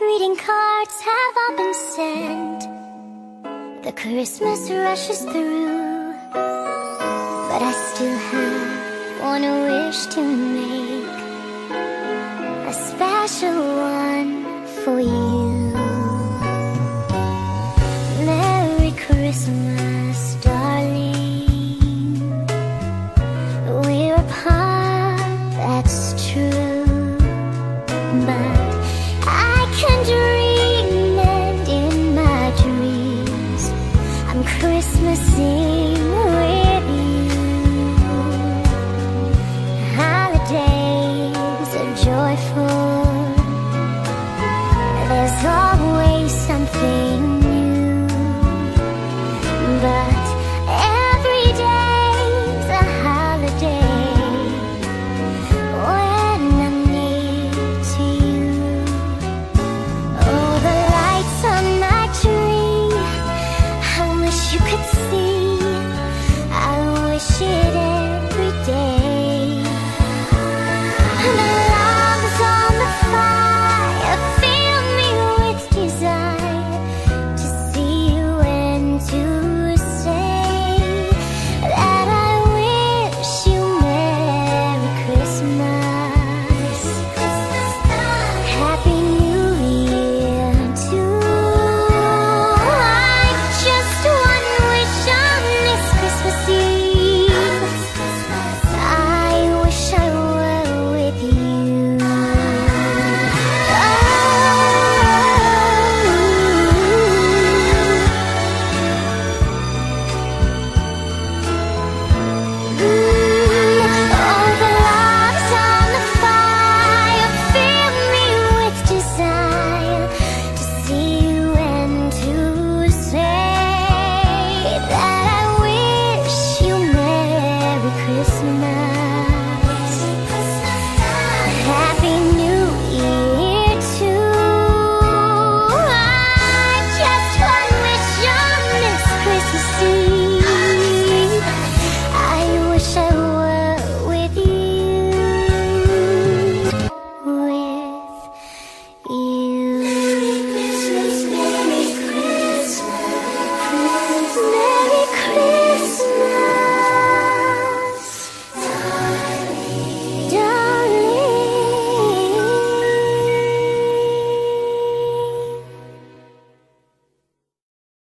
Greeting cards have all been sent. The Christmas rushes through. But I still have one wish to make. A special one for you.